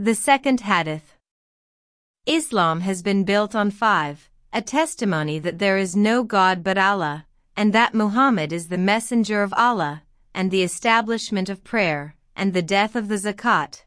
The second hadith. Islam has been built on five, a testimony that there is no God but Allah, and that Muhammad is the messenger of Allah, and the establishment of prayer, and the death of the zakat,